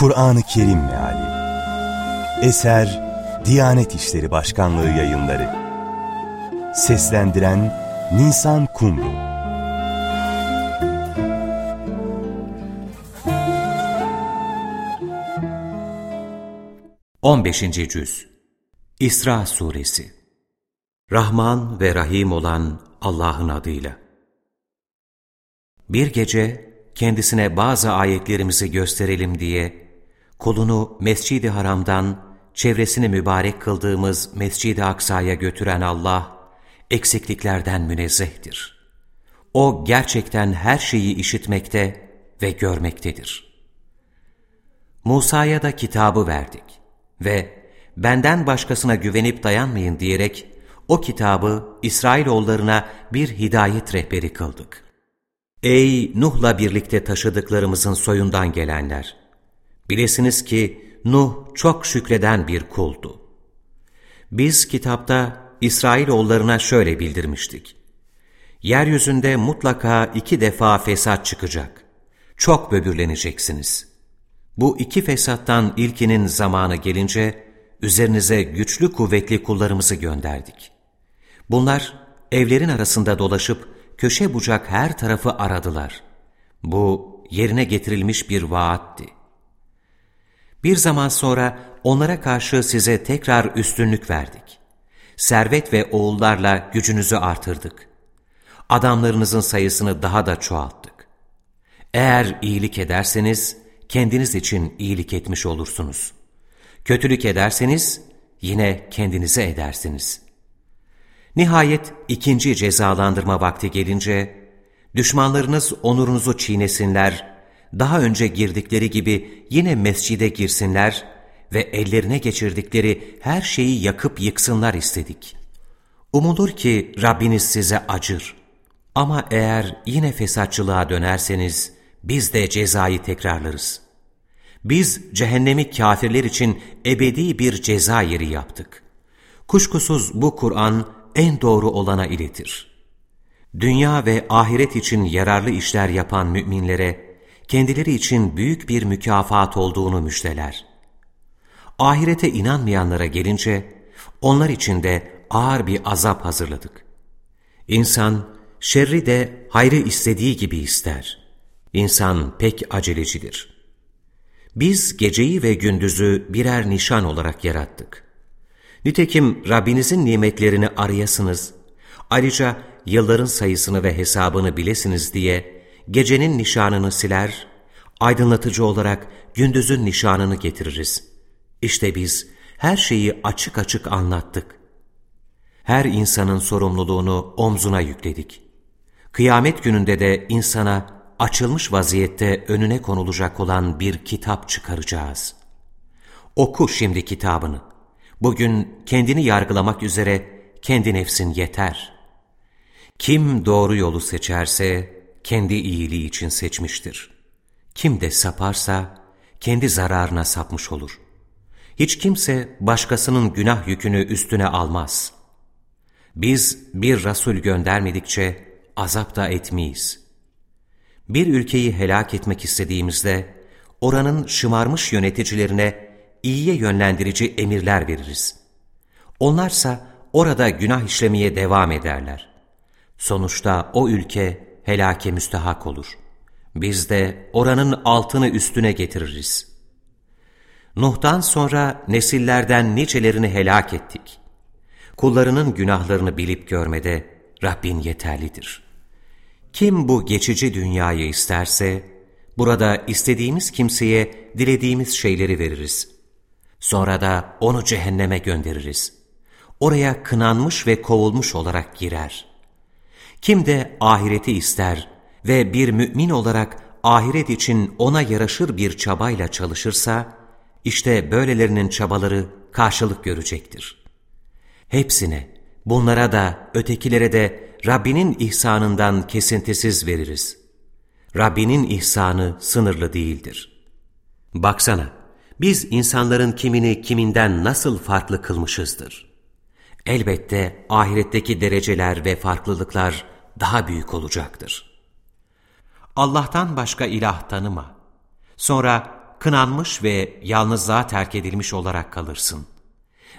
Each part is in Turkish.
Kur'an-ı Kerim Meali. Eser Diyanet İşleri Başkanlığı yayınları. Seslendiren Nisan Kumru. 15. Cüz. İsra Suresi. Rahman ve Rahim olan Allah'ın adıyla. Bir gece kendisine bazı ayetlerimizi gösterelim diye kolunu Mescid-i Haram'dan çevresini mübarek kıldığımız Mescid-i Aksa'ya götüren Allah eksikliklerden münezzehtir. O gerçekten her şeyi işitmekte ve görmektedir. Musa'ya da kitabı verdik ve benden başkasına güvenip dayanmayın diyerek o kitabı İsrailoğullarına bir hidayet rehberi kıldık. Ey Nuh'la birlikte taşıdıklarımızın soyundan gelenler! Bilesiniz ki Nuh çok şükreden bir kuldu. Biz kitapta İsrailoğullarına şöyle bildirmiştik. Yeryüzünde mutlaka iki defa fesat çıkacak. Çok böbürleneceksiniz. Bu iki fesattan ilkinin zamanı gelince, üzerinize güçlü kuvvetli kullarımızı gönderdik. Bunlar evlerin arasında dolaşıp köşe bucak her tarafı aradılar. Bu yerine getirilmiş bir vaatti. Bir zaman sonra onlara karşı size tekrar üstünlük verdik. Servet ve oğullarla gücünüzü artırdık. Adamlarınızın sayısını daha da çoğalttık. Eğer iyilik ederseniz kendiniz için iyilik etmiş olursunuz. Kötülük ederseniz yine kendinize edersiniz. Nihayet ikinci cezalandırma vakti gelince, düşmanlarınız onurunuzu çiğnesinler, daha önce girdikleri gibi yine mescide girsinler ve ellerine geçirdikleri her şeyi yakıp yıksınlar istedik. Umulur ki Rabbiniz size acır. Ama eğer yine fesatçılığa dönerseniz, biz de cezayı tekrarlarız. Biz cehennemi kafirler için ebedi bir ceza yeri yaptık. Kuşkusuz bu Kur'an en doğru olana iletir. Dünya ve ahiret için yararlı işler yapan müminlere, kendileri için büyük bir mükafat olduğunu müjdeler. Ahirete inanmayanlara gelince, onlar için de ağır bir azap hazırladık. İnsan, şerri de hayrı istediği gibi ister. İnsan pek acelecidir. Biz geceyi ve gündüzü birer nişan olarak yarattık. Nitekim Rabbinizin nimetlerini arayasınız, ayrıca yılların sayısını ve hesabını bilesiniz diye gecenin nişanını siler, aydınlatıcı olarak gündüzün nişanını getiririz. İşte biz her şeyi açık açık anlattık. Her insanın sorumluluğunu omzuna yükledik. Kıyamet gününde de insana açılmış vaziyette önüne konulacak olan bir kitap çıkaracağız. Oku şimdi kitabını. Bugün kendini yargılamak üzere kendi nefsin yeter. Kim doğru yolu seçerse kendi iyiliği için seçmiştir. Kim de saparsa kendi zararına sapmış olur. Hiç kimse başkasının günah yükünü üstüne almaz. Biz bir Resul göndermedikçe azap da etmeyiz. Bir ülkeyi helak etmek istediğimizde oranın şımarmış yöneticilerine iyiye yönlendirici emirler veririz. Onlarsa orada günah işlemeye devam ederler. Sonuçta o ülke helake müstehak olur. Biz de oranın altını üstüne getiririz. Nuh'tan sonra nesillerden nicelerini helak ettik. Kullarının günahlarını bilip görmede Rabbin yeterlidir.'' Kim bu geçici dünyayı isterse, burada istediğimiz kimseye dilediğimiz şeyleri veririz. Sonra da onu cehenneme göndeririz. Oraya kınanmış ve kovulmuş olarak girer. Kim de ahireti ister ve bir mümin olarak ahiret için ona yaraşır bir çabayla çalışırsa, işte böylelerinin çabaları karşılık görecektir. Hepsine, bunlara da ötekilere de Rabbinin ihsanından kesintisiz veririz. Rabbinin ihsanı sınırlı değildir. Baksana, biz insanların kimini kiminden nasıl farklı kılmışızdır. Elbette ahiretteki dereceler ve farklılıklar daha büyük olacaktır. Allah'tan başka ilah tanıma. Sonra kınanmış ve yalnızlığa terk edilmiş olarak kalırsın.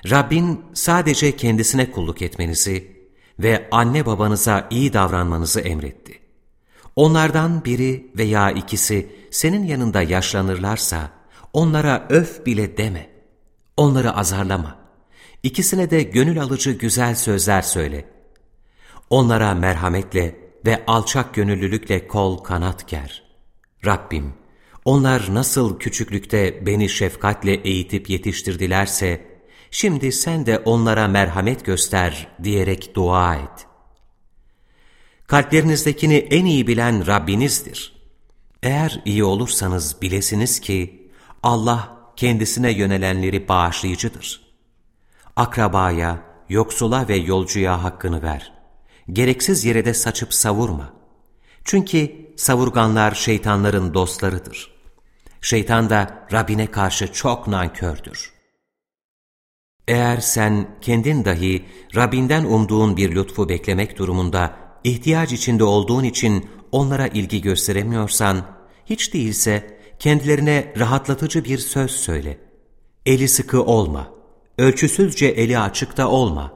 Rabbin sadece kendisine kulluk etmenizi ve anne babanıza iyi davranmanızı emretti. Onlardan biri veya ikisi senin yanında yaşlanırlarsa onlara öf bile deme. Onları azarlama. İkisine de gönül alıcı güzel sözler söyle. Onlara merhametle ve alçak gönüllülükle kol kanat ger. Rabbim, onlar nasıl küçüklükte beni şefkatle eğitip yetiştirdilerse, şimdi sen de onlara merhamet göster diyerek dua et. Kalplerinizdekini en iyi bilen Rabbinizdir. Eğer iyi olursanız bilesiniz ki Allah kendisine yönelenleri bağışlayıcıdır. Akrabaya, yoksula ve yolcuya hakkını ver. Gereksiz yere de saçıp savurma. Çünkü savurganlar şeytanların dostlarıdır. Şeytan da Rabbine karşı çok nankördür. Eğer sen kendin dahi Rabbinden umduğun bir lütfu beklemek durumunda ihtiyaç içinde olduğun için onlara ilgi gösteremiyorsan, hiç değilse kendilerine rahatlatıcı bir söz söyle. Eli sıkı olma, ölçüsüzce eli açıkta olma.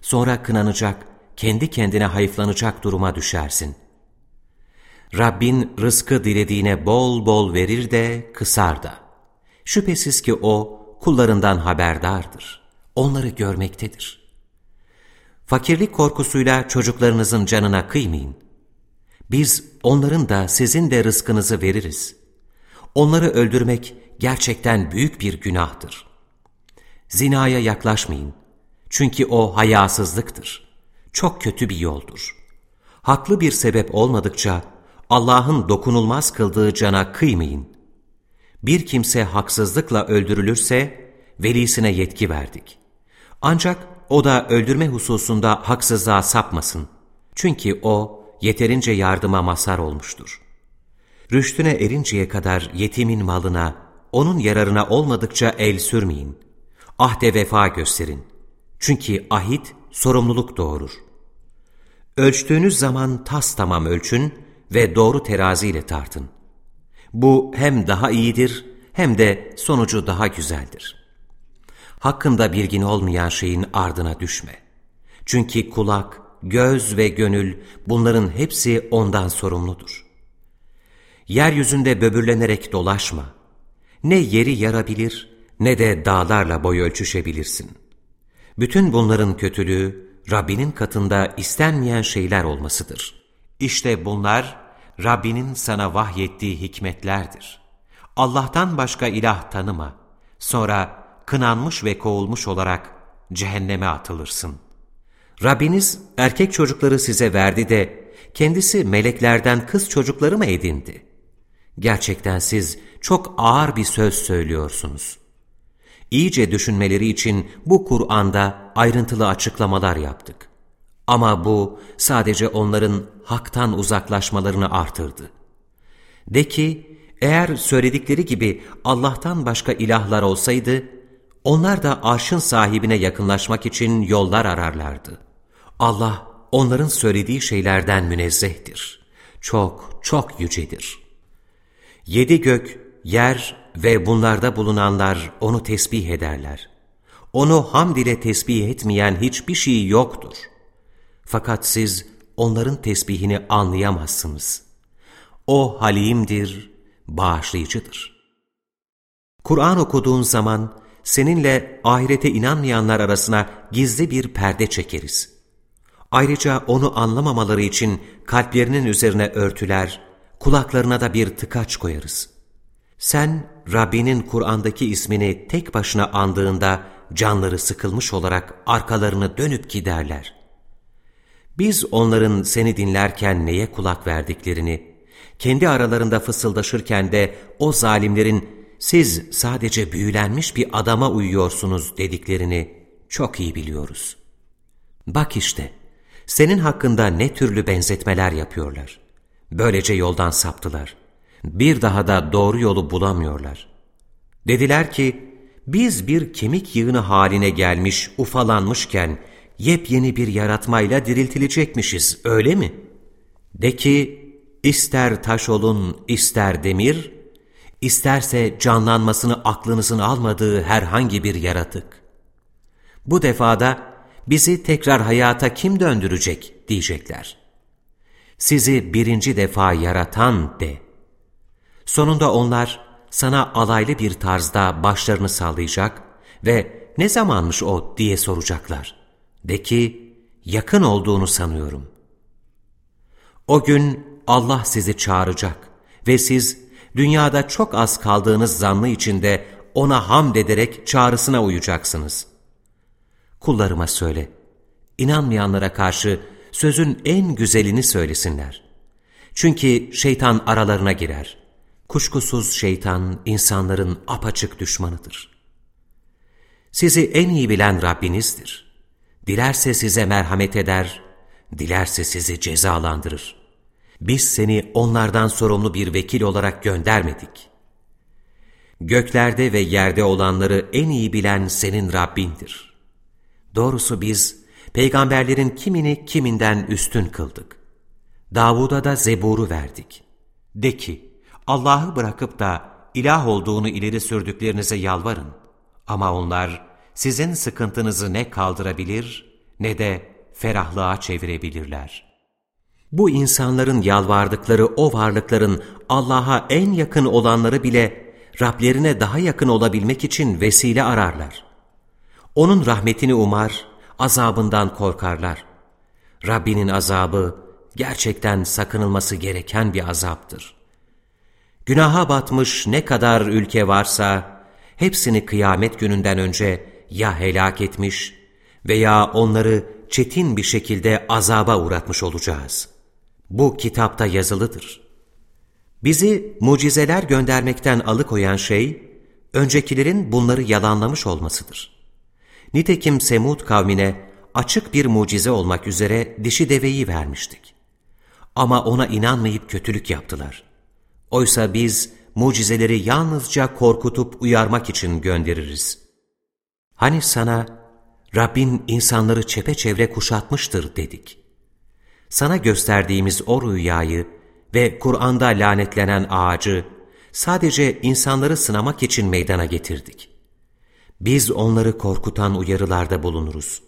Sonra kınanacak, kendi kendine hayıflanacak duruma düşersin. Rabbin rızkı dilediğine bol bol verir de kısar da. Şüphesiz ki O kullarından haberdardır. Onları görmektedir. Fakirlik korkusuyla çocuklarınızın canına kıymayın. Biz onların da sizin de rızkınızı veririz. Onları öldürmek gerçekten büyük bir günahtır. Zinaya yaklaşmayın. Çünkü o hayasızlıktır. Çok kötü bir yoldur. Haklı bir sebep olmadıkça Allah'ın dokunulmaz kıldığı cana kıymayın. Bir kimse haksızlıkla öldürülürse velisine yetki verdik. Ancak o da öldürme hususunda haksızlığa sapmasın. Çünkü o yeterince yardıma mazhar olmuştur. Rüştüne erinceye kadar yetimin malına, onun yararına olmadıkça el sürmeyin. Ahde vefa gösterin. Çünkü ahit sorumluluk doğurur. Ölçtüğünüz zaman tas tamam ölçün ve doğru teraziyle tartın. Bu hem daha iyidir hem de sonucu daha güzeldir. Hakkında bilgin olmayan şeyin ardına düşme. Çünkü kulak, göz ve gönül bunların hepsi ondan sorumludur. Yeryüzünde böbürlenerek dolaşma. Ne yeri yarabilir ne de dağlarla boy ölçüşebilirsin. Bütün bunların kötülüğü Rabbinin katında istenmeyen şeyler olmasıdır. İşte bunlar Rabbinin sana vahyettiği hikmetlerdir. Allah'tan başka ilah tanıma. Sonra kınanmış ve kovulmuş olarak cehenneme atılırsın. Rabbiniz erkek çocukları size verdi de kendisi meleklerden kız çocukları mı edindi? Gerçekten siz çok ağır bir söz söylüyorsunuz. İyice düşünmeleri için bu Kur'an'da ayrıntılı açıklamalar yaptık. Ama bu sadece onların haktan uzaklaşmalarını artırdı. De ki, eğer söyledikleri gibi Allah'tan başka ilahlar olsaydı, onlar da arşın sahibine yakınlaşmak için yollar ararlardı. Allah onların söylediği şeylerden münezzehtir. Çok, çok yücedir. Yedi gök, yer ve bunlarda bulunanlar onu tesbih ederler. Onu hamd ile tesbih etmeyen hiçbir şey yoktur. Fakat siz onların tesbihini anlayamazsınız. O halimdir, bağışlayıcıdır. Kur'an okuduğun zaman seninle ahirete inanmayanlar arasına gizli bir perde çekeriz. Ayrıca onu anlamamaları için kalplerinin üzerine örtüler, kulaklarına da bir tıkaç koyarız. Sen Rabbinin Kur'an'daki ismini tek başına andığında canları sıkılmış olarak arkalarını dönüp giderler. Biz onların seni dinlerken neye kulak verdiklerini, kendi aralarında fısıldaşırken de o zalimlerin siz sadece büyülenmiş bir adama uyuyorsunuz dediklerini çok iyi biliyoruz. Bak işte, senin hakkında ne türlü benzetmeler yapıyorlar. Böylece yoldan saptılar. Bir daha da doğru yolu bulamıyorlar. Dediler ki, biz bir kemik yığını haline gelmiş, ufalanmışken, yepyeni bir yaratmayla diriltilecekmişiz, öyle mi? De ki, ister taş olun, ister demir, isterse canlanmasını aklınızın almadığı herhangi bir yaratık. Bu defada bizi tekrar hayata kim döndürecek diyecekler. Sizi birinci defa yaratan de. Sonunda onlar sana alaylı bir tarzda başlarını sallayacak ve ne zamanmış o diye soracaklar. De ki yakın olduğunu sanıyorum. O gün Allah sizi çağıracak ve siz dünyada çok az kaldığınız zannı içinde ona hamd ederek çağrısına uyacaksınız. Kullarıma söyle, inanmayanlara karşı sözün en güzelini söylesinler. Çünkü şeytan aralarına girer. Kuşkusuz şeytan insanların apaçık düşmanıdır. Sizi en iyi bilen Rabbinizdir. Dilerse size merhamet eder, dilerse sizi cezalandırır. Biz seni onlardan sorumlu bir vekil olarak göndermedik. Göklerde ve yerde olanları en iyi bilen senin Rabbindir. Doğrusu biz, peygamberlerin kimini kiminden üstün kıldık. Davud'a da zeburu verdik. De ki, Allah'ı bırakıp da ilah olduğunu ileri sürdüklerinize yalvarın. Ama onlar sizin sıkıntınızı ne kaldırabilir ne de ferahlığa çevirebilirler. Bu insanların yalvardıkları o varlıkların Allah'a en yakın olanları bile Rablerine daha yakın olabilmek için vesile ararlar. Onun rahmetini umar, azabından korkarlar. Rabbinin azabı gerçekten sakınılması gereken bir azaptır. Günaha batmış ne kadar ülke varsa, hepsini kıyamet gününden önce ya helak etmiş veya onları çetin bir şekilde azaba uğratmış olacağız. Bu kitapta yazılıdır. Bizi mucizeler göndermekten alıkoyan şey, öncekilerin bunları yalanlamış olmasıdır. Nitekim Semud kavmine açık bir mucize olmak üzere dişi deveyi vermiştik. Ama ona inanmayıp kötülük yaptılar. Oysa biz mucizeleri yalnızca korkutup uyarmak için göndeririz. Hani sana Rabbin insanları çepeçevre kuşatmıştır dedik. Sana gösterdiğimiz o rüyayı ve Kur'an'da lanetlenen ağacı sadece insanları sınamak için meydana getirdik. Biz onları korkutan uyarılarda bulunuruz.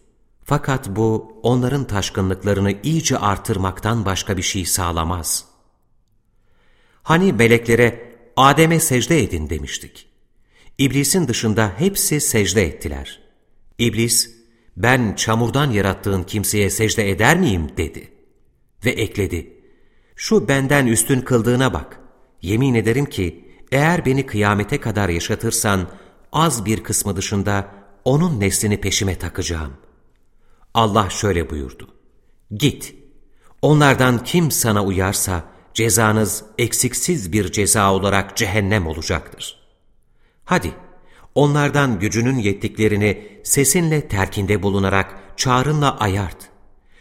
Fakat bu onların taşkınlıklarını iyice artırmaktan başka bir şey sağlamaz. Hani meleklere Adem'e secde edin demiştik. İblisin dışında hepsi secde ettiler. İblis, ben çamurdan yarattığın kimseye secde eder miyim dedi. Ve ekledi, şu benden üstün kıldığına bak. Yemin ederim ki eğer beni kıyamete kadar yaşatırsan az bir kısmı dışında onun neslini peşime takacağım. Allah şöyle buyurdu. Git, onlardan kim sana uyarsa cezanız eksiksiz bir ceza olarak cehennem olacaktır. Hadi, onlardan gücünün yettiklerini sesinle terkinde bulunarak çağrınla ayart.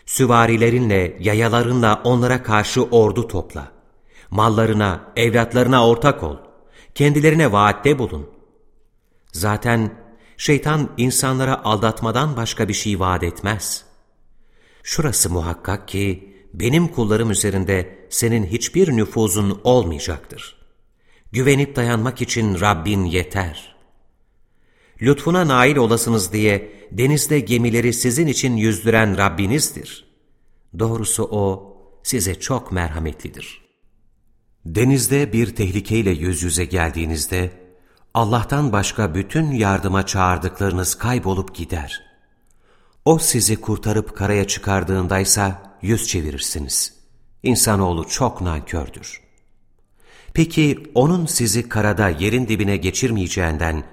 Süvarilerinle, yayalarınla onlara karşı ordu topla. Mallarına, evlatlarına ortak ol. Kendilerine vaatte bulun. Zaten şeytan insanlara aldatmadan başka bir şey vaat etmez. Şurası muhakkak ki benim kullarım üzerinde senin hiçbir nüfuzun olmayacaktır. Güvenip dayanmak için Rabbin yeter. Lütfuna nail olasınız diye denizde gemileri sizin için yüzdüren Rabbinizdir. Doğrusu O size çok merhametlidir. Denizde bir tehlikeyle yüz yüze geldiğinizde, Allah'tan başka bütün yardıma çağırdıklarınız kaybolup gider. O sizi kurtarıp karaya çıkardığındaysa yüz çevirirsiniz. İnsanoğlu çok nankördür. Peki onun sizi karada yerin dibine geçirmeyeceğinden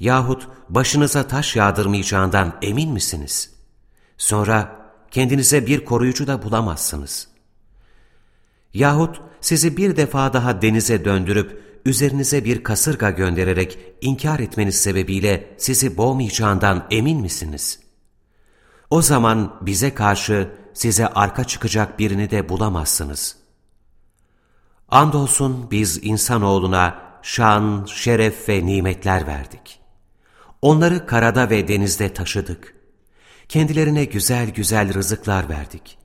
yahut başınıza taş yağdırmayacağından emin misiniz? Sonra kendinize bir koruyucu da bulamazsınız. Yahut sizi bir defa daha denize döndürüp üzerinize bir kasırga göndererek inkar etmeniz sebebiyle sizi boğmayacağından emin misiniz? O zaman bize karşı size arka çıkacak birini de bulamazsınız. Andolsun biz insanoğluna şan, şeref ve nimetler verdik. Onları karada ve denizde taşıdık. Kendilerine güzel güzel rızıklar verdik.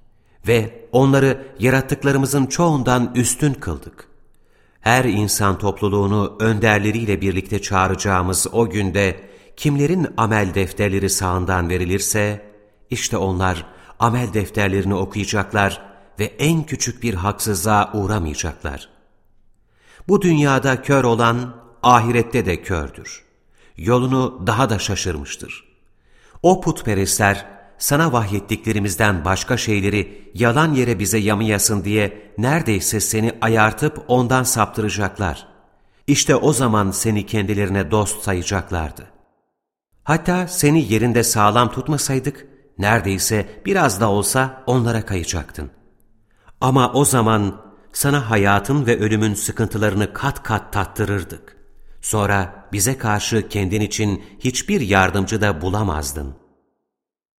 Ve onları yarattıklarımızın çoğundan üstün kıldık. her insan topluluğunu önderleriyle birlikte çağıracağımız o günde kimlerin amel defterleri sağından verilirse, işte onlar amel defterlerini okuyacaklar ve en küçük bir haksızlığa uğramayacaklar. Bu dünyada kör olan ahirette de kördür. Yolunu daha da şaşırmıştır. O putperestler sana vahyettiklerimizden başka şeyleri yalan yere bize yamayasın diye neredeyse seni ayartıp ondan saptıracaklar. İşte o zaman seni kendilerine dost sayacaklardı. Hatta seni yerinde sağlam tutmasaydık, neredeyse biraz da olsa onlara kayacaktın. Ama o zaman sana hayatın ve ölümün sıkıntılarını kat kat tattırırdık. Sonra bize karşı kendin için hiçbir yardımcı da bulamazdın.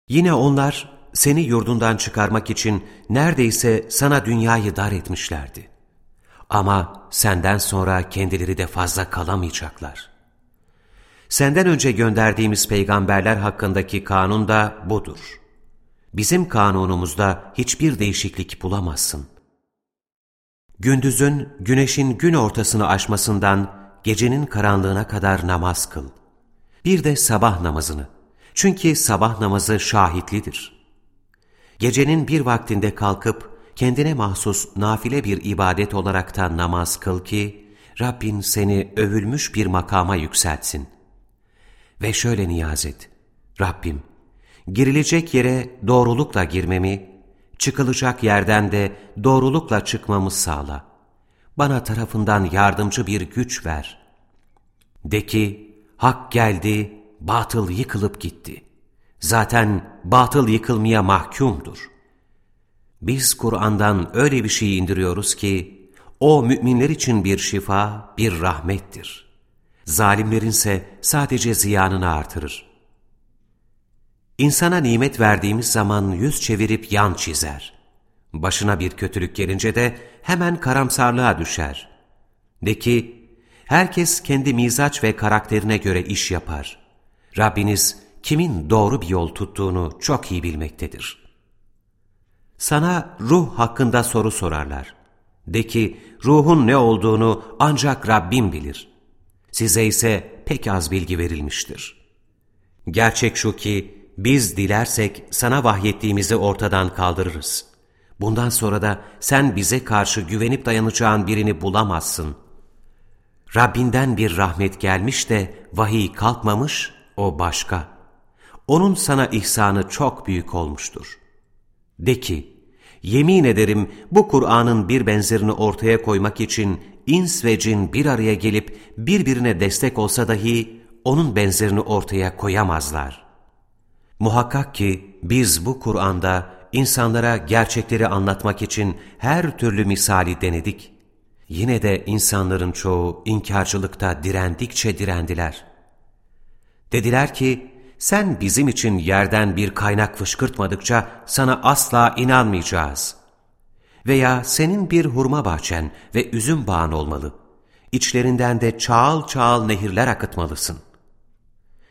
Yine onlar seni yurdundan çıkarmak için neredeyse sana dünyayı dar etmişlerdi. Ama senden sonra kendileri de fazla kalamayacaklar. Senden önce gönderdiğimiz peygamberler hakkındaki kanun da budur. Bizim kanunumuzda hiçbir değişiklik bulamazsın. Gündüzün güneşin gün ortasını aşmasından gecenin karanlığına kadar namaz kıl. Bir de sabah namazını. Çünkü sabah namazı şahitlidir. Gecenin bir vaktinde kalkıp kendine mahsus nafile bir ibadet olarak da namaz kıl ki Rabbin seni övülmüş bir makama yükseltsin. Ve şöyle niyaz et. Rabbim, girilecek yere doğrulukla girmemi, çıkılacak yerden de doğrulukla çıkmamı sağla. Bana tarafından yardımcı bir güç ver. De ki, hak geldi, batıl yıkılıp gitti. Zaten batıl yıkılmaya mahkumdur. Biz Kur'an'dan öyle bir şey indiriyoruz ki, o müminler için bir şifa, bir rahmettir. Zalimlerinse sadece ziyanını artırır. İnsana nimet verdiğimiz zaman yüz çevirip yan çizer. Başına bir kötülük gelince de hemen karamsarlığa düşer. De ki, herkes kendi mizaç ve karakterine göre iş yapar. Rabbiniz kimin doğru bir yol tuttuğunu çok iyi bilmektedir. Sana ruh hakkında soru sorarlar. De ki, ruhun ne olduğunu ancak Rabbim bilir. Size ise pek az bilgi verilmiştir. Gerçek şu ki, biz dilersek sana vahyettiğimizi ortadan kaldırırız. Bundan sonra da sen bize karşı güvenip dayanacağın birini bulamazsın. Rabbinden bir rahmet gelmiş de vahiy kalkmamış, o başka. Onun sana ihsanı çok büyük olmuştur. De ki, yemin ederim bu Kur'an'ın bir benzerini ortaya koymak için ins ve cin bir araya gelip birbirine destek olsa dahi onun benzerini ortaya koyamazlar. Muhakkak ki biz bu Kur'an'da insanlara gerçekleri anlatmak için her türlü misali denedik. Yine de insanların çoğu inkarcılıkta direndikçe direndiler. Dediler ki, sen bizim için yerden bir kaynak fışkırtmadıkça sana asla inanmayacağız. Veya senin bir hurma bahçen ve üzüm bağın olmalı. İçlerinden de çağıl çağıl nehirler akıtmalısın.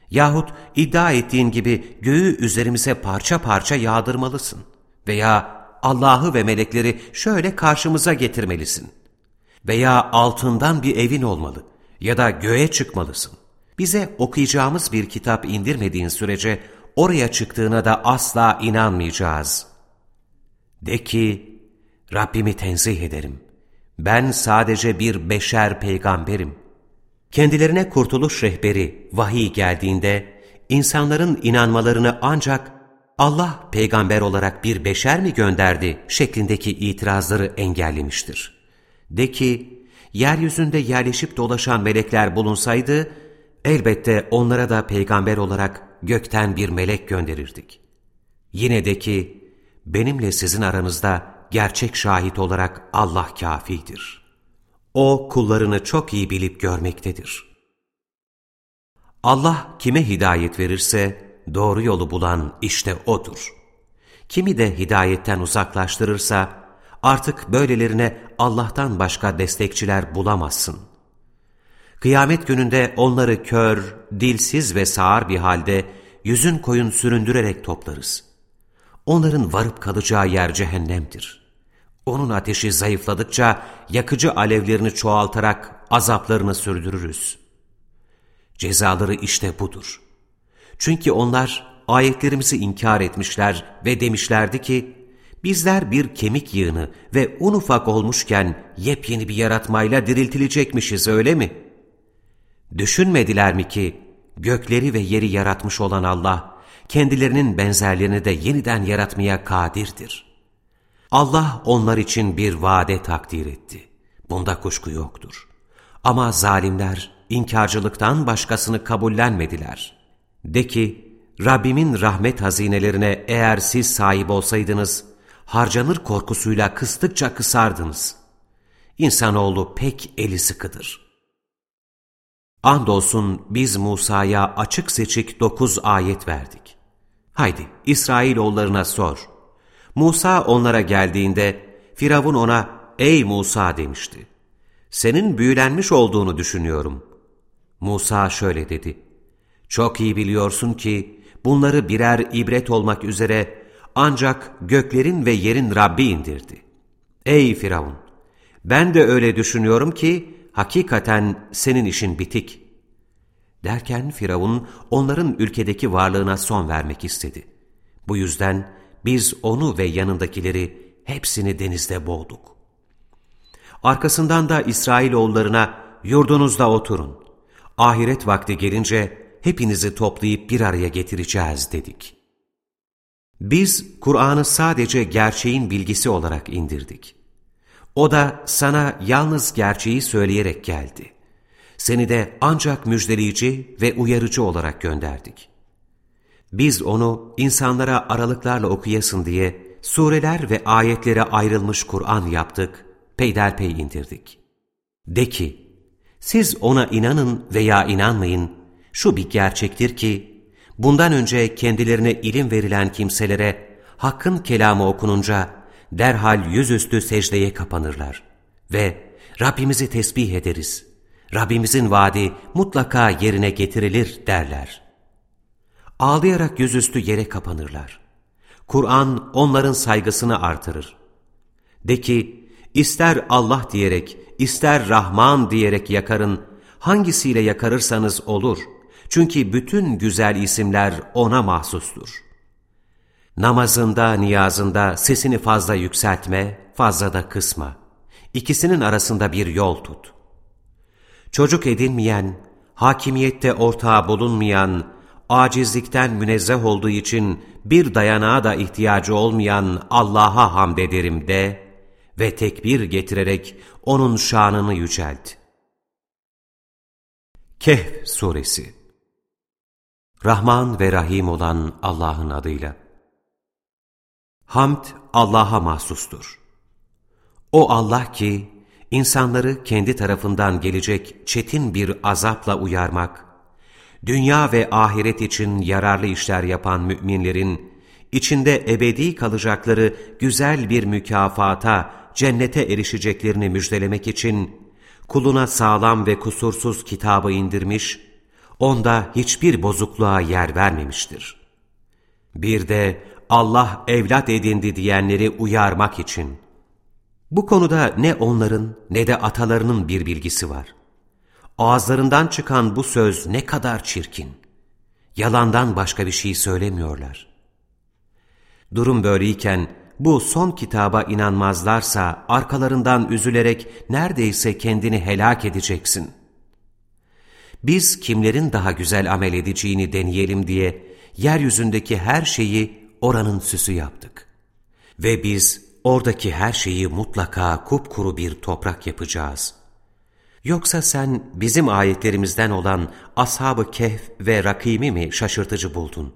Yahut iddia ettiğin gibi göğü üzerimize parça parça yağdırmalısın. Veya Allah'ı ve melekleri şöyle karşımıza getirmelisin. Veya altından bir evin olmalı ya da göğe çıkmalısın. Bize okuyacağımız bir kitap indirmediğin sürece oraya çıktığına da asla inanmayacağız. De ki, Rabbimi tenzih ederim. Ben sadece bir beşer peygamberim. Kendilerine kurtuluş rehberi, vahiy geldiğinde, insanların inanmalarını ancak Allah peygamber olarak bir beşer mi gönderdi şeklindeki itirazları engellemiştir. De ki, yeryüzünde yerleşip dolaşan melekler bulunsaydı, elbette onlara da peygamber olarak gökten bir melek gönderirdik. Yine de ki, benimle sizin aranızda gerçek şahit olarak Allah kafidir. O kullarını çok iyi bilip görmektedir. Allah kime hidayet verirse doğru yolu bulan işte O'dur. Kimi de hidayetten uzaklaştırırsa artık böylelerine Allah'tan başka destekçiler bulamazsın. Kıyamet gününde onları kör, dilsiz ve sağır bir halde yüzün koyun süründürerek toplarız. Onların varıp kalacağı yer cehennemdir. Onun ateşi zayıfladıkça yakıcı alevlerini çoğaltarak azaplarını sürdürürüz. Cezaları işte budur. Çünkü onlar ayetlerimizi inkar etmişler ve demişlerdi ki, bizler bir kemik yığını ve un ufak olmuşken yepyeni bir yaratmayla diriltilecekmişiz öyle mi? Düşünmediler mi ki, gökleri ve yeri yaratmış olan Allah, kendilerinin benzerlerini de yeniden yaratmaya kadirdir. Allah onlar için bir vade takdir etti. Bunda kuşku yoktur. Ama zalimler inkarcılıktan başkasını kabullenmediler. De ki, Rabbimin rahmet hazinelerine eğer siz sahip olsaydınız, harcanır korkusuyla kıstıkça kısardınız. İnsanoğlu pek eli sıkıdır. Andolsun biz Musa'ya açık seçik dokuz ayet verdik. Haydi İsrailoğullarına sor. Musa onlara geldiğinde Firavun ona ''Ey Musa'' demişti. ''Senin büyülenmiş olduğunu düşünüyorum.'' Musa şöyle dedi. ''Çok iyi biliyorsun ki bunları birer ibret olmak üzere ancak göklerin ve yerin Rabbi indirdi. Ey Firavun! Ben de öyle düşünüyorum ki hakikaten senin işin bitik.'' Derken Firavun onların ülkedeki varlığına son vermek istedi. Bu yüzden biz onu ve yanındakileri hepsini denizde boğduk. Arkasından da İsrailoğullarına yurdunuzda oturun. Ahiret vakti gelince hepinizi toplayıp bir araya getireceğiz dedik. Biz Kur'an'ı sadece gerçeğin bilgisi olarak indirdik. O da sana yalnız gerçeği söyleyerek geldi. Seni de ancak müjdeleyici ve uyarıcı olarak gönderdik. Biz onu insanlara aralıklarla okuyasın diye sureler ve ayetlere ayrılmış Kur'an yaptık, peyderpey indirdik. De ki, siz ona inanın veya inanmayın, şu bir gerçektir ki, bundan önce kendilerine ilim verilen kimselere Hakk'ın kelamı okununca derhal yüzüstü secdeye kapanırlar ve Rabbimizi tesbih ederiz. Rabbimizin vaadi mutlaka yerine getirilir derler. Ağlayarak yüzüstü yere kapanırlar. Kur'an onların saygısını artırır. De ki, ister Allah diyerek, ister Rahman diyerek yakarın, hangisiyle yakarırsanız olur. Çünkü bütün güzel isimler O'na mahsustur. Namazında, niyazında sesini fazla yükseltme, fazla da kısma. İkisinin arasında bir yol tut. Çocuk edinmeyen, hakimiyette ortağı bulunmayan, acizlikten münezzeh olduğu için bir dayanağa da ihtiyacı olmayan Allah'a hamd ederim de ve tekbir getirerek O'nun şanını yücelt. Kehf Suresi Rahman ve Rahim olan Allah'ın adıyla. Hamd Allah'a mahsustur. O Allah ki, insanları kendi tarafından gelecek çetin bir azapla uyarmak, dünya ve ahiret için yararlı işler yapan müminlerin, içinde ebedi kalacakları güzel bir mükafata, cennete erişeceklerini müjdelemek için, kuluna sağlam ve kusursuz kitabı indirmiş, onda hiçbir bozukluğa yer vermemiştir. Bir de Allah evlat edindi diyenleri uyarmak için, bu konuda ne onların ne de atalarının bir bilgisi var. Ağızlarından çıkan bu söz ne kadar çirkin. Yalandan başka bir şey söylemiyorlar. Durum böyleyken bu son kitaba inanmazlarsa arkalarından üzülerek neredeyse kendini helak edeceksin. Biz kimlerin daha güzel amel edeceğini deneyelim diye yeryüzündeki her şeyi oranın süsü yaptık. Ve biz oradaki her şeyi mutlaka kupkuru bir toprak yapacağız. Yoksa sen bizim ayetlerimizden olan Ashab-ı Kehf ve Rakim'i mi şaşırtıcı buldun?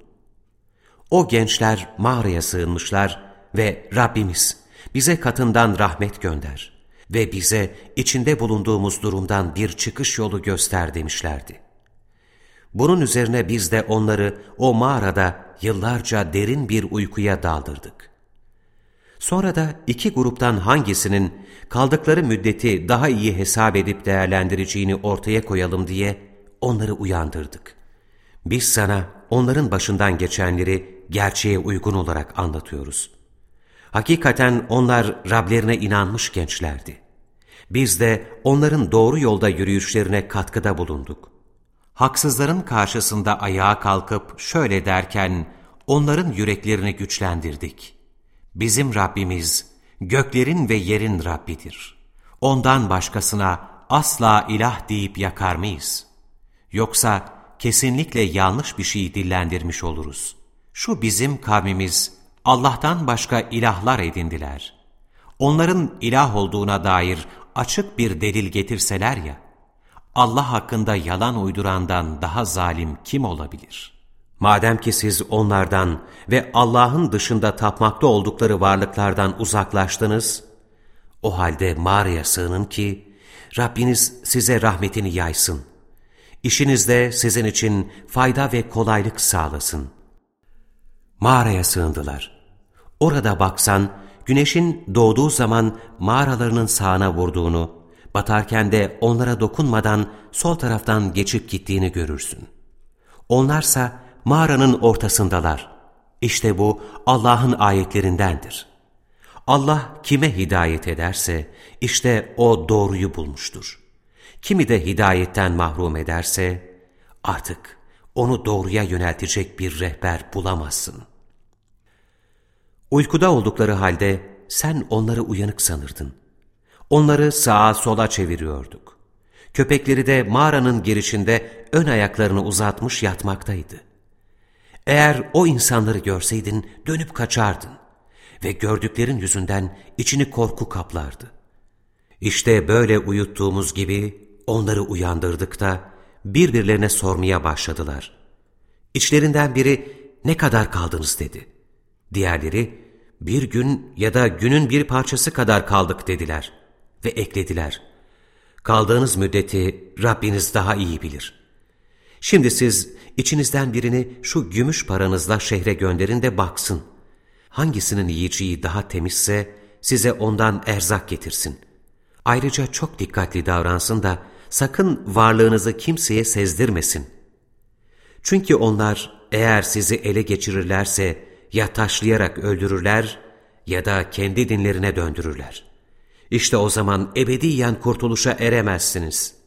O gençler mağaraya sığınmışlar ve Rabbimiz bize katından rahmet gönder ve bize içinde bulunduğumuz durumdan bir çıkış yolu göster demişlerdi. Bunun üzerine biz de onları o mağarada yıllarca derin bir uykuya daldırdık. Sonra da iki gruptan hangisinin kaldıkları müddeti daha iyi hesap edip değerlendireceğini ortaya koyalım diye onları uyandırdık. Biz sana onların başından geçenleri gerçeğe uygun olarak anlatıyoruz. Hakikaten onlar Rablerine inanmış gençlerdi. Biz de onların doğru yolda yürüyüşlerine katkıda bulunduk. Haksızların karşısında ayağa kalkıp şöyle derken onların yüreklerini güçlendirdik. Bizim Rabbimiz göklerin ve yerin Rabbidir. Ondan başkasına asla ilah deyip yakar mıyız? Yoksa kesinlikle yanlış bir şey dillendirmiş oluruz. Şu bizim kavmimiz Allah'tan başka ilahlar edindiler. Onların ilah olduğuna dair açık bir delil getirseler ya, Allah hakkında yalan uydurandan daha zalim kim olabilir? Madem ki siz onlardan ve Allah'ın dışında tapmakta oldukları varlıklardan uzaklaştınız, o halde mağaraya sığının ki Rabbiniz size rahmetini yaysın. İşinizde sizin için fayda ve kolaylık sağlasın. Mağaraya sığındılar. Orada baksan, güneşin doğduğu zaman mağaralarının sağına vurduğunu, batarken de onlara dokunmadan sol taraftan geçip gittiğini görürsün. Onlarsa mağaranın ortasındalar. İşte bu Allah'ın ayetlerindendir. Allah kime hidayet ederse, işte o doğruyu bulmuştur. Kimi de hidayetten mahrum ederse, artık onu doğruya yöneltecek bir rehber bulamazsın. Uykuda oldukları halde sen onları uyanık sanırdın. Onları sağa sola çeviriyorduk. Köpekleri de mağaranın girişinde ön ayaklarını uzatmış yatmaktaydı. Eğer o insanları görseydin dönüp kaçardın ve gördüklerin yüzünden içini korku kaplardı. İşte böyle uyuttuğumuz gibi onları uyandırdık da birbirlerine sormaya başladılar. İçlerinden biri ne kadar kaldınız dedi. Diğerleri bir gün ya da günün bir parçası kadar kaldık dediler ve eklediler. Kaldığınız müddeti Rabbiniz daha iyi bilir. Şimdi siz içinizden birini şu gümüş paranızla şehre gönderin de baksın. Hangisinin yiyeceği daha temizse size ondan erzak getirsin. Ayrıca çok dikkatli davransın da sakın varlığınızı kimseye sezdirmesin. Çünkü onlar eğer sizi ele geçirirlerse ya taşlayarak öldürürler ya da kendi dinlerine döndürürler. İşte o zaman ebediyen kurtuluşa eremezsiniz.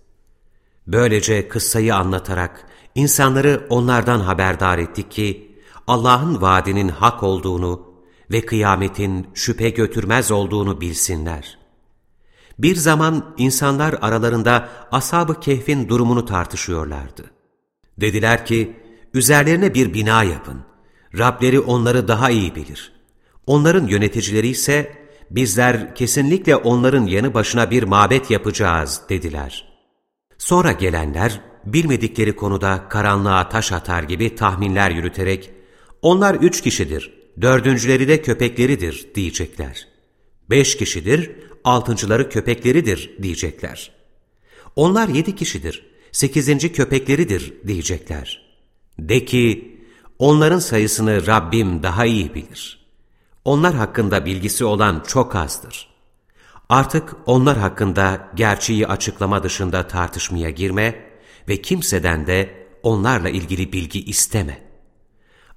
Böylece kıssayı anlatarak insanları onlardan haberdar ettik ki Allah'ın vaadinin hak olduğunu ve kıyametin şüphe götürmez olduğunu bilsinler. Bir zaman insanlar aralarında Ashab-ı Kehf'in durumunu tartışıyorlardı. Dediler ki, üzerlerine bir bina yapın. Rableri onları daha iyi bilir. Onların yöneticileri ise, bizler kesinlikle onların yanı başına bir mabet yapacağız dediler. Sonra gelenler, bilmedikleri konuda karanlığa taş atar gibi tahminler yürüterek, onlar üç kişidir, dördüncüleri de köpekleridir diyecekler. Beş kişidir, altıncıları köpekleridir diyecekler. Onlar yedi kişidir, sekizinci köpekleridir diyecekler. De ki, onların sayısını Rabbim daha iyi bilir. Onlar hakkında bilgisi olan çok azdır. Artık onlar hakkında gerçeği açıklama dışında tartışmaya girme ve kimseden de onlarla ilgili bilgi isteme.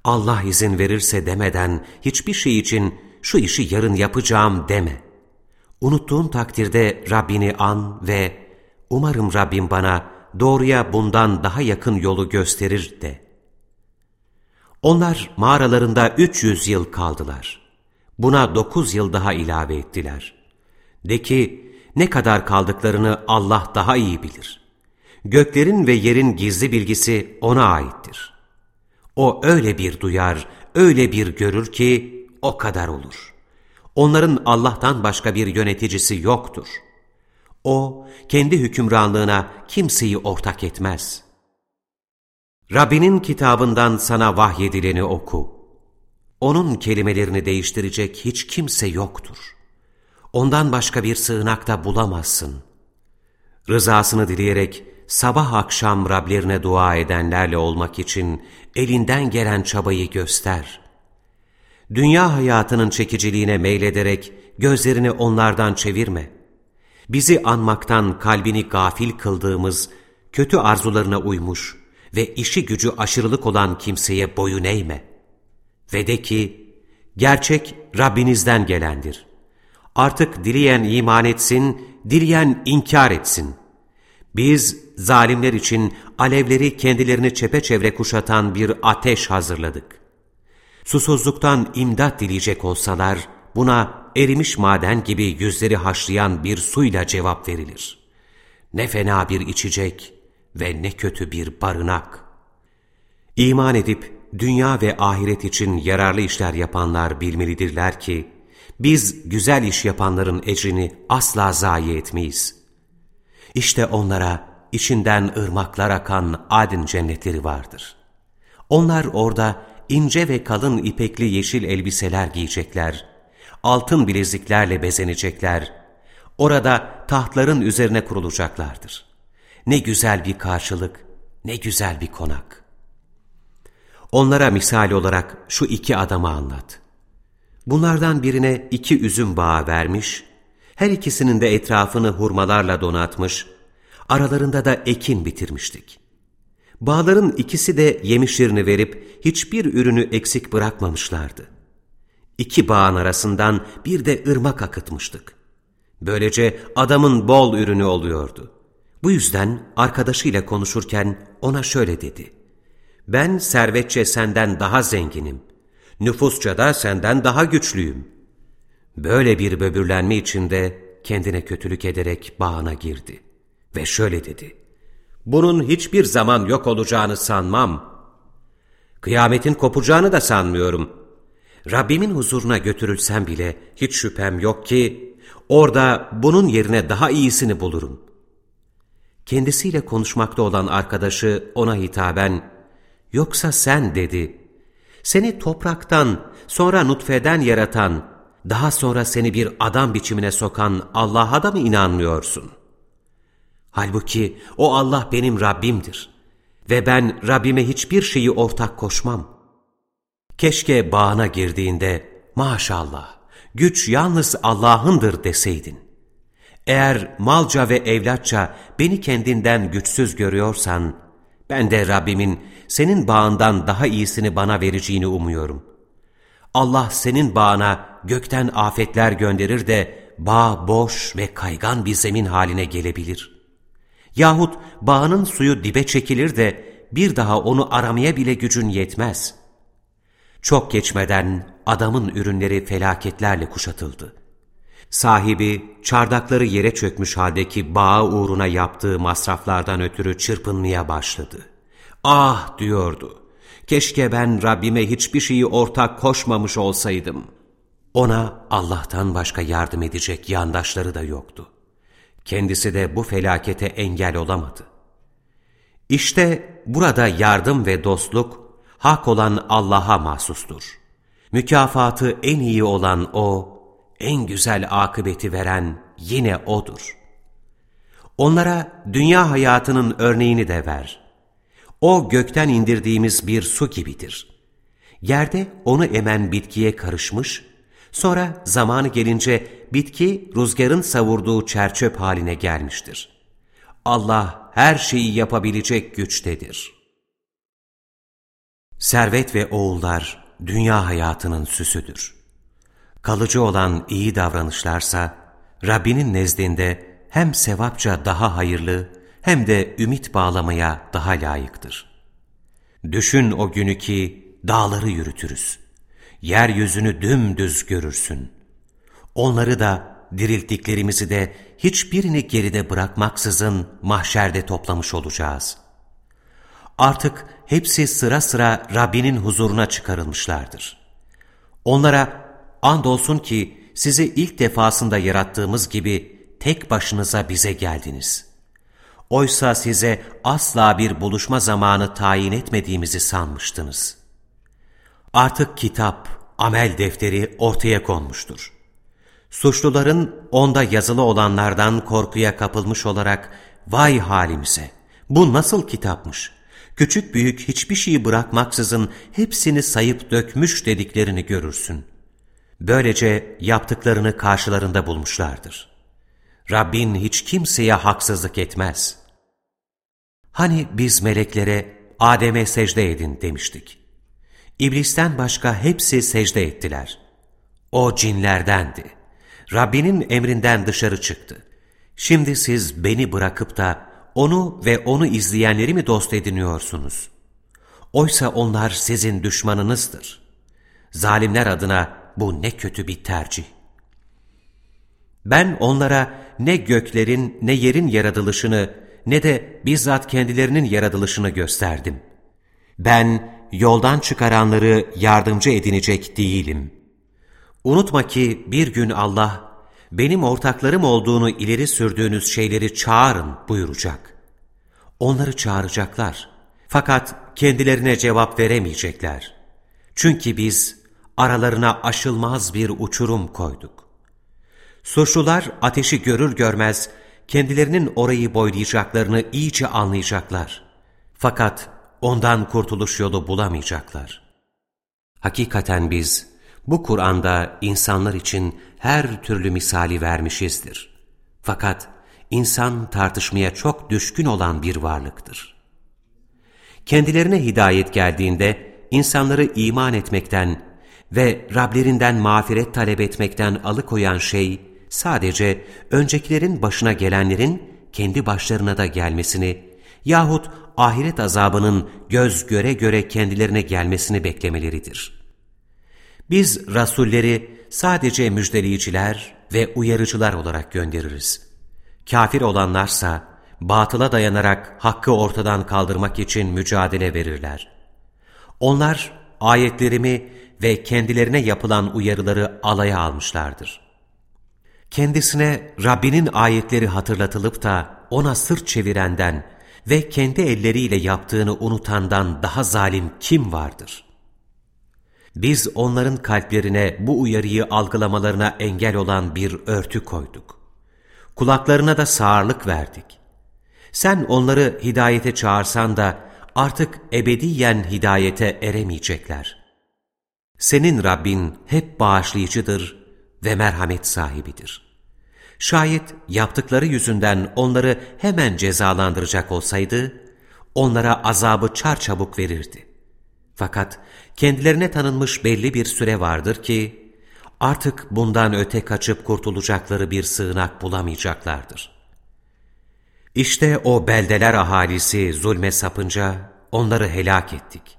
Allah izin verirse demeden hiçbir şey için şu işi yarın yapacağım deme. Unuttuğun takdirde Rabbini an ve umarım Rabbim bana doğruya bundan daha yakın yolu gösterir de. Onlar mağaralarında 300 yıl kaldılar. Buna 9 yıl daha ilave ettiler. De ki ne kadar kaldıklarını Allah daha iyi bilir. Göklerin ve yerin gizli bilgisi O'na aittir. O öyle bir duyar, öyle bir görür ki o kadar olur. Onların Allah'tan başka bir yöneticisi yoktur. O, kendi hükümranlığına kimseyi ortak etmez. Rabbinin kitabından sana vahyedileni oku. Onun kelimelerini değiştirecek hiç kimse yoktur. Ondan başka bir sığınakta bulamazsın. Rızasını dileyerek sabah akşam Rablerine dua edenlerle olmak için elinden gelen çabayı göster. Dünya hayatının çekiciliğine meylederek gözlerini onlardan çevirme. Bizi anmaktan kalbini gafil kıldığımız, kötü arzularına uymuş ve işi gücü aşırılık olan kimseye boyun eğme. Ve de ki, Gerçek Rabbinizden gelendir. Artık dileyen iman etsin, dileyen inkar etsin. Biz zalimler için alevleri kendilerini çepeçevre kuşatan bir ateş hazırladık. Susuzluktan imdat dileyecek olsalar, buna erimiş maden gibi yüzleri haşlayan bir suyla cevap verilir. Ne fena bir içecek ve ne kötü bir barınak. İman edip dünya ve ahiret için yararlı işler yapanlar bilmelidirler ki, biz güzel iş yapanların ecrini asla zayi etmeyiz. İşte onlara içinden ırmaklar akan adin cennetleri vardır. Onlar orada ince ve kalın ipekli yeşil elbiseler giyecekler, altın bileziklerle bezenecekler, orada tahtların üzerine kurulacaklardır. Ne güzel bir karşılık, ne güzel bir konak. Onlara misal olarak şu iki adamı anlat. Bunlardan birine iki üzüm bağı vermiş, her ikisinin de etrafını hurmalarla donatmış, aralarında da ekin bitirmiştik. Bağların ikisi de yemişlerini verip hiçbir ürünü eksik bırakmamışlardı. İki bağın arasından bir de ırmak akıtmıştık. Böylece adamın bol ürünü oluyordu. Bu yüzden arkadaşıyla konuşurken ona şöyle dedi. Ben servetçe senden daha zenginim. Nüfusça da senden daha güçlüyüm. Böyle bir böbürlenme içinde kendine kötülük ederek bağına girdi. Ve şöyle dedi. Bunun hiçbir zaman yok olacağını sanmam. Kıyametin kopacağını da sanmıyorum. Rabbimin huzuruna götürülsem bile hiç şüphem yok ki orada bunun yerine daha iyisini bulurum. Kendisiyle konuşmakta olan arkadaşı ona hitaben, yoksa sen dedi, seni topraktan, sonra nutfeden yaratan, daha sonra seni bir adam biçimine sokan Allah'a da mı inanmıyorsun? Halbuki o Allah benim Rabbimdir ve ben Rabbime hiçbir şeyi ortak koşmam. Keşke bağına girdiğinde maşallah güç yalnız Allah'ındır deseydin. Eğer malca ve evlatça beni kendinden güçsüz görüyorsan, ben de Rabbimin senin bağından daha iyisini bana vereceğini umuyorum. Allah senin bağına gökten afetler gönderir de bağ boş ve kaygan bir zemin haline gelebilir. Yahut bağının suyu dibe çekilir de bir daha onu aramaya bile gücün yetmez. Çok geçmeden adamın ürünleri felaketlerle kuşatıldı. Sahibi çardakları yere çökmüş haldeki bağı uğruna yaptığı masraflardan ötürü çırpınmaya başladı. Ah diyordu, keşke ben Rabbime hiçbir şeyi ortak koşmamış olsaydım. Ona Allah'tan başka yardım edecek yandaşları da yoktu. Kendisi de bu felakete engel olamadı. İşte burada yardım ve dostluk hak olan Allah'a mahsustur. Mükafatı en iyi olan O, en güzel akıbeti veren yine O'dur. Onlara dünya hayatının örneğini de ver. O gökten indirdiğimiz bir su gibidir. Yerde onu emen bitkiye karışmış, sonra zamanı gelince bitki rüzgarın savurduğu çerçöp haline gelmiştir. Allah her şeyi yapabilecek güçtedir. Servet ve oğullar dünya hayatının süsüdür. Kalıcı olan iyi davranışlarsa Rabbinin nezdinde hem sevapça daha hayırlı hem de ümit bağlamaya daha layıktır. Düşün o günü ki dağları yürütürüz. Yeryüzünü dümdüz görürsün. Onları da dirilttiklerimizi de hiçbirini geride bırakmaksızın mahşerde toplamış olacağız. Artık hepsi sıra sıra Rabbinin huzuruna çıkarılmışlardır. Onlara andolsun ki sizi ilk defasında yarattığımız gibi tek başınıza bize geldiniz. Oysa size asla bir buluşma zamanı tayin etmediğimizi sanmıştınız. Artık kitap, amel defteri ortaya konmuştur. Suçluların onda yazılı olanlardan korkuya kapılmış olarak vay halimize bu nasıl kitapmış küçük büyük hiçbir şeyi bırakmaksızın hepsini sayıp dökmüş dediklerini görürsün. Böylece yaptıklarını karşılarında bulmuşlardır. Rabbin hiç kimseye haksızlık etmez. Hani biz meleklere Adem'e secde edin demiştik. İblisten başka hepsi secde ettiler. O cinlerdendi. Rabbinin emrinden dışarı çıktı. Şimdi siz beni bırakıp da onu ve onu izleyenleri mi dost ediniyorsunuz? Oysa onlar sizin düşmanınızdır. Zalimler adına bu ne kötü bir tercih. Ben onlara ne göklerin ne yerin yaratılışını ne de bizzat kendilerinin yaratılışını gösterdim. Ben yoldan çıkaranları yardımcı edinecek değilim. Unutma ki bir gün Allah, benim ortaklarım olduğunu ileri sürdüğünüz şeyleri çağırın buyuracak. Onları çağıracaklar. Fakat kendilerine cevap veremeyecekler. Çünkü biz aralarına aşılmaz bir uçurum koyduk. Suçlular ateşi görür görmez kendilerinin orayı boylayacaklarını iyice anlayacaklar. Fakat ondan kurtuluş yolu bulamayacaklar. Hakikaten biz bu Kur'an'da insanlar için her türlü misali vermişizdir. Fakat insan tartışmaya çok düşkün olan bir varlıktır. Kendilerine hidayet geldiğinde insanları iman etmekten ve Rablerinden mağfiret talep etmekten alıkoyan şey sadece öncekilerin başına gelenlerin kendi başlarına da gelmesini yahut ahiret azabının göz göre göre kendilerine gelmesini beklemeleridir. Biz rasulleri sadece müjdeleyiciler ve uyarıcılar olarak göndeririz. Kafir olanlarsa batıla dayanarak hakkı ortadan kaldırmak için mücadele verirler. Onlar ayetlerimi ve kendilerine yapılan uyarıları alaya almışlardır. Kendisine Rabbinin ayetleri hatırlatılıp da ona sırt çevirenden ve kendi elleriyle yaptığını unutandan daha zalim kim vardır? Biz onların kalplerine bu uyarıyı algılamalarına engel olan bir örtü koyduk. Kulaklarına da sağırlık verdik. Sen onları hidayete çağırsan da artık ebediyen hidayete eremeyecekler. Senin Rabbin hep bağışlayıcıdır ve merhamet sahibidir. Şayet yaptıkları yüzünden onları hemen cezalandıracak olsaydı, onlara azabı çarçabuk verirdi. Fakat kendilerine tanınmış belli bir süre vardır ki, artık bundan öte kaçıp kurtulacakları bir sığınak bulamayacaklardır. İşte o beldeler ahalisi zulme sapınca onları helak ettik.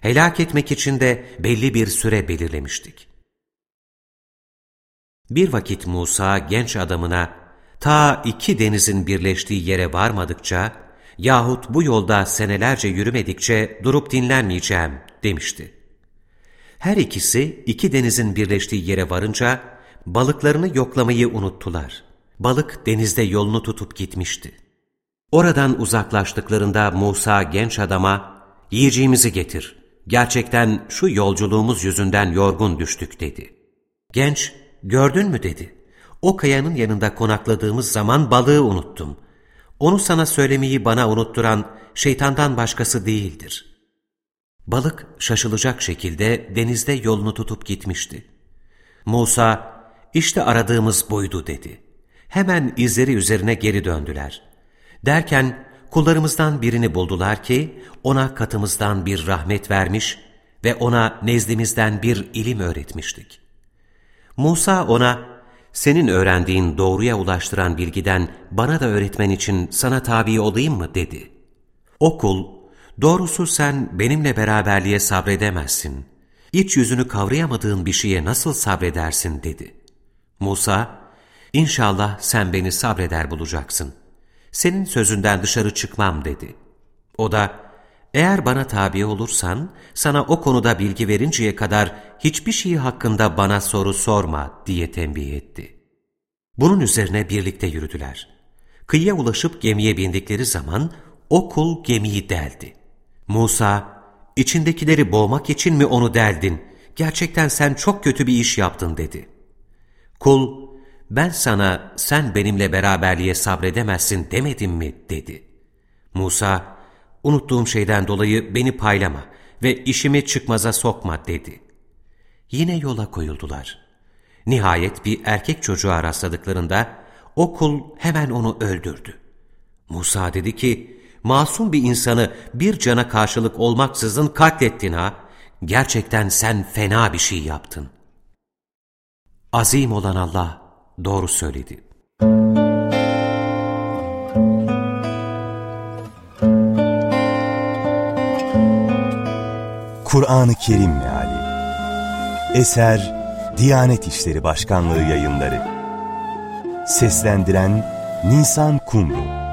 Helak etmek için de belli bir süre belirlemiştik. Bir vakit Musa genç adamına ta iki denizin birleştiği yere varmadıkça yahut bu yolda senelerce yürümedikçe durup dinlenmeyeceğim demişti. Her ikisi iki denizin birleştiği yere varınca balıklarını yoklamayı unuttular. Balık denizde yolunu tutup gitmişti. Oradan uzaklaştıklarında Musa genç adama yiyeceğimizi getir. Gerçekten şu yolculuğumuz yüzünden yorgun düştük dedi. Genç gördün mü dedi. O kayanın yanında konakladığımız zaman balığı unuttum. Onu sana söylemeyi bana unutturan şeytandan başkası değildir. Balık şaşılacak şekilde denizde yolunu tutup gitmişti. Musa, işte aradığımız buydu dedi. Hemen izleri üzerine geri döndüler. Derken kullarımızdan birini buldular ki ona katımızdan bir rahmet vermiş ve ona nezdimizden bir ilim öğretmiştik. Musa ona, senin öğrendiğin doğruya ulaştıran bilgiden bana da öğretmen için sana tabi olayım mı dedi. O kul, doğrusu sen benimle beraberliğe sabredemezsin. İç yüzünü kavrayamadığın bir şeye nasıl sabredersin dedi. Musa, İnşallah sen beni sabreder bulacaksın. Senin sözünden dışarı çıkmam dedi. O da, eğer bana tabi olursan, sana o konuda bilgi verinceye kadar hiçbir şey hakkında bana soru sorma diye tembih etti. Bunun üzerine birlikte yürüdüler. Kıyıya ulaşıp gemiye bindikleri zaman o kul gemiyi deldi. Musa, içindekileri boğmak için mi onu deldin? Gerçekten sen çok kötü bir iş yaptın dedi. Kul, ben sana sen benimle beraberliğe sabredemezsin demedim mi dedi. Musa, unuttuğum şeyden dolayı beni paylama ve işimi çıkmaza sokma dedi. Yine yola koyuldular. Nihayet bir erkek çocuğa rastladıklarında o kul hemen onu öldürdü. Musa dedi ki, masum bir insanı bir cana karşılık olmaksızın katlettin ha, gerçekten sen fena bir şey yaptın. Azim olan Allah doğru söyledi. Kur'an-ı Kerim Meali. Eser Diyanet İşleri Başkanlığı yayınları. Seslendiren Nisan Kumru